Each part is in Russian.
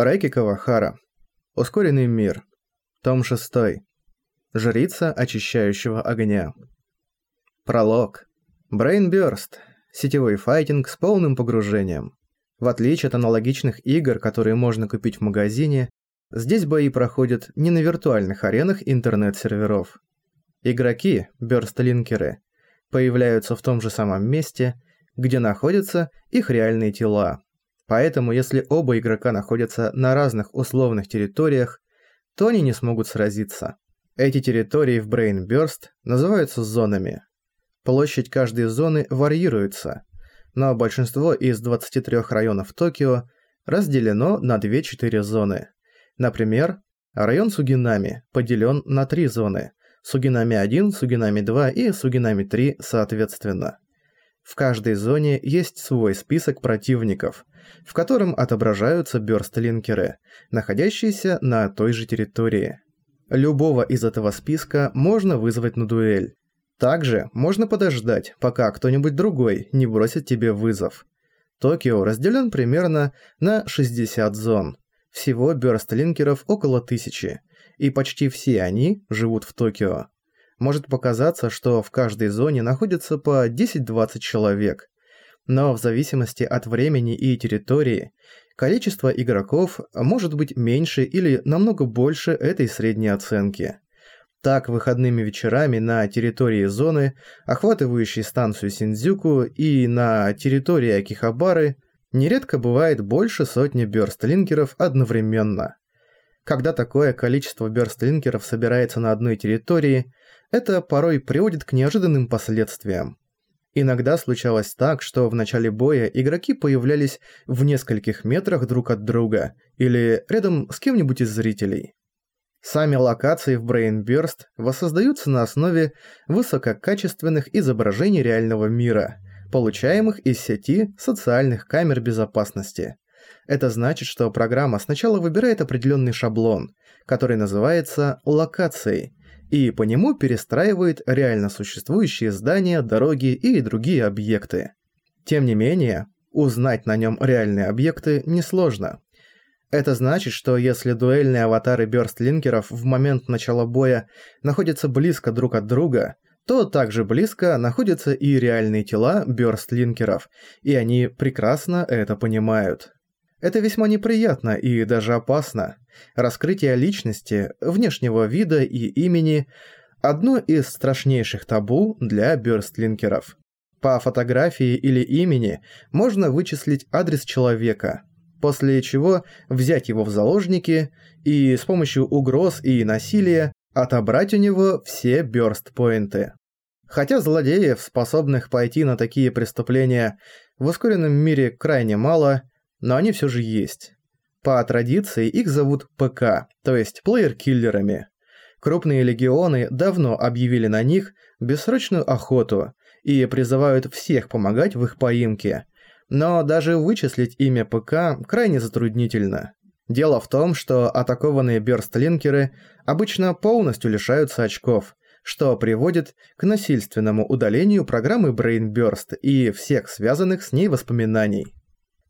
Райки Кавахара. Ускоренный мир. Том 6. Жрица очищающего огня. Пролог. Брейнбёрст. Сетевой файтинг с полным погружением. В отличие от аналогичных игр, которые можно купить в магазине, здесь бои проходят не на виртуальных аренах интернет-серверов. Игроки, бёрстлинкеры, появляются в том же самом месте, где находятся их реальные тела. Поэтому, если оба игрока находятся на разных условных территориях, то они не смогут сразиться. Эти территории в Brain Burst называются зонами. Площадь каждой зоны варьируется, но большинство из 23 районов Токио разделено на 2-4 зоны. Например, район Сугинами поделен на три зоны – Сугинами-1, Сугинами-2 и Сугинами-3 соответственно. В каждой зоне есть свой список противников, в котором отображаются бёрстлинкеры, находящиеся на той же территории. Любого из этого списка можно вызвать на дуэль. Также можно подождать, пока кто-нибудь другой не бросит тебе вызов. Токио разделен примерно на 60 зон. Всего бёрстлинкеров около тысячи, и почти все они живут в Токио может показаться, что в каждой зоне находится по 10-20 человек. Но в зависимости от времени и территории, количество игроков может быть меньше или намного больше этой средней оценки. Так, выходными вечерами на территории зоны, охватывающей станцию Синдзюку, и на территории Акихабары, нередко бывает больше сотни бёрстлинкеров одновременно. Когда такое количество бёрстлинкеров собирается на одной территории, это порой приводит к неожиданным последствиям. Иногда случалось так, что в начале боя игроки появлялись в нескольких метрах друг от друга или рядом с кем-нибудь из зрителей. Сами локации в Brain Burst воссоздаются на основе высококачественных изображений реального мира, получаемых из сети социальных камер безопасности. Это значит, что программа сначала выбирает определенный шаблон, который называется локацией, и по нему перестраивает реально существующие здания, дороги и другие объекты. Тем не менее, узнать на нем реальные объекты несложно. Это значит, что если дуэльные аватары бёрстлинкеров в момент начала боя находятся близко друг от друга, то также близко находятся и реальные тела бёрстлинкеров, и они прекрасно это понимают. Это весьма неприятно и даже опасно. Раскрытие личности, внешнего вида и имени – одно из страшнейших табу для бёрстлинкеров. По фотографии или имени можно вычислить адрес человека, после чего взять его в заложники и с помощью угроз и насилия отобрать у него все бёрст-поинты. Хотя злодеев, способных пойти на такие преступления, в ускоренном мире крайне мало – но они все же есть. По традиции их зовут ПК, то есть плеер-киллерами. Крупные легионы давно объявили на них бессрочную охоту и призывают всех помогать в их поимке. Но даже вычислить имя ПК крайне затруднительно. Дело в том, что атакованные бёрстлинкеры обычно полностью лишаются очков, что приводит к насильственному удалению программы Brain Burst и всех связанных с ней воспоминаний.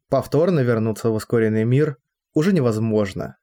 Повторно вернуться в ускоренный мир уже невозможно.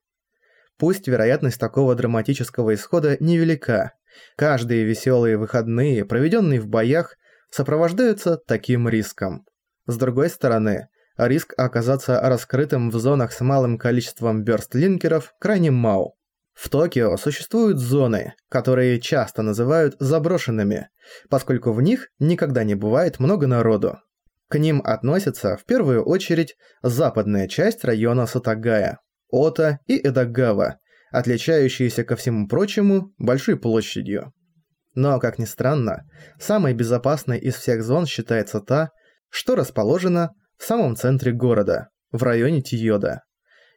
Пусть вероятность такого драматического исхода невелика, каждые веселые выходные, проведенные в боях, сопровождаются таким риском. С другой стороны, риск оказаться раскрытым в зонах с малым количеством бёрстлинкеров крайне мал. В Токио существуют зоны, которые часто называют заброшенными, поскольку в них никогда не бывает много народу. К ним относятся в первую очередь западная часть района Сатагая, Ота и Эдагава, отличающиеся ко всему прочему большой площадью. Но, как ни странно, самой безопасной из всех зон считается та, что расположена в самом центре города, в районе Тиода.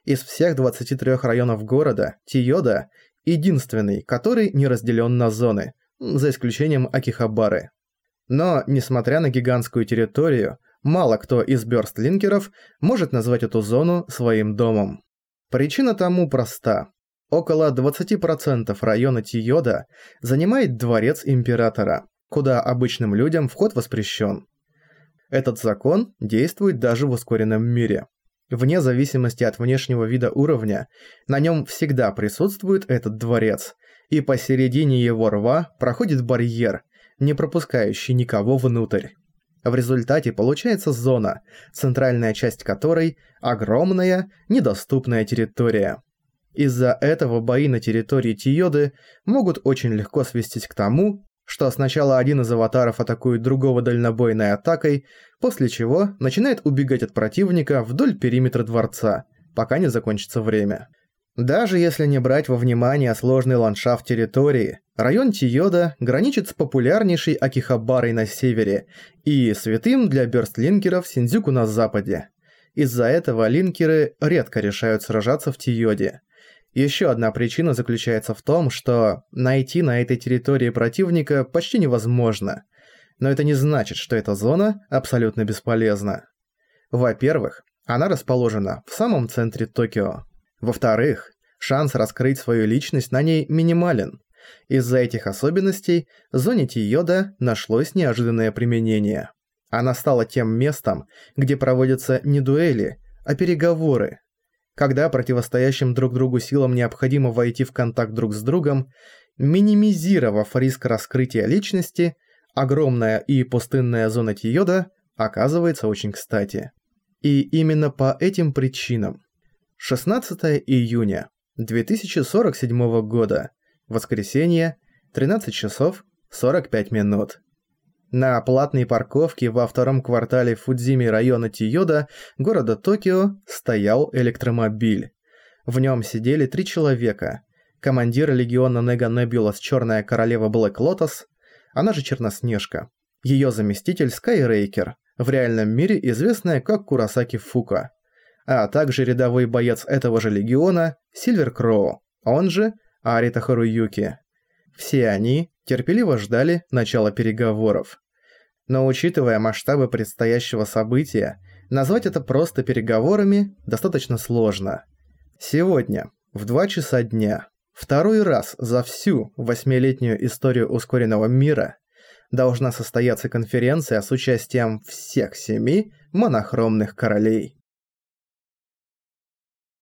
Из всех 23 районов города Тиода единственный, который не разделен на зоны, за исключением Акихабары. Но, несмотря на гигантскую территорию, мало кто из бёрстлинкеров может назвать эту зону своим домом. Причина тому проста. Около 20% района Тиода занимает дворец императора, куда обычным людям вход воспрещен. Этот закон действует даже в ускоренном мире. Вне зависимости от внешнего вида уровня, на нем всегда присутствует этот дворец, и посередине его рва проходит барьер, не пропускающий никого внутрь. В результате получается зона, центральная часть которой – огромная, недоступная территория. Из-за этого бои на территории Тиоды могут очень легко свестись к тому, что сначала один из аватаров атакует другого дальнобойной атакой, после чего начинает убегать от противника вдоль периметра дворца, пока не закончится время. Даже если не брать во внимание сложный ландшафт территории, район Тиода граничит с популярнейшей Акихабарой на севере и святым для бёрстлинкеров Синдзюку на западе. Из-за этого линкеры редко решают сражаться в Тиоде. Еще одна причина заключается в том, что найти на этой территории противника почти невозможно. Но это не значит, что эта зона абсолютно бесполезна. Во-первых, она расположена в самом центре Токио. Во-вторых, шанс раскрыть свою личность на ней минимален. Из-за этих особенностей зоне Тиода нашлось неожиданное применение. Она стала тем местом, где проводятся не дуэли, а переговоры, когда противостоящим друг другу силам необходимо войти в контакт друг с другом, минимизировав риск раскрытия личности, огромная и пустынная зона Тиода оказывается очень кстати. И именно по этим причинам. 16 июня 2047 года. Воскресенье, 13 часов 45 минут. На платной парковке во втором квартале Фудзими района Тиода, города Токио, стоял электромобиль. В нем сидели три человека. Командир легиона Нега Небулас Черная Королева Блэк Лотос, она же Черноснежка. Ее заместитель Скайрейкер, в реальном мире известная как Курасаки Фука. А также рядовой боец этого же легиона Сильвер Кроу, он же Арита Харуюки. Все они терпеливо ждали начала переговоров. Но учитывая масштабы предстоящего события, назвать это просто переговорами достаточно сложно. Сегодня, в 2 часа дня, второй раз за всю восьмилетнюю историю ускоренного мира должна состояться конференция с участием всех семи монохромных королей.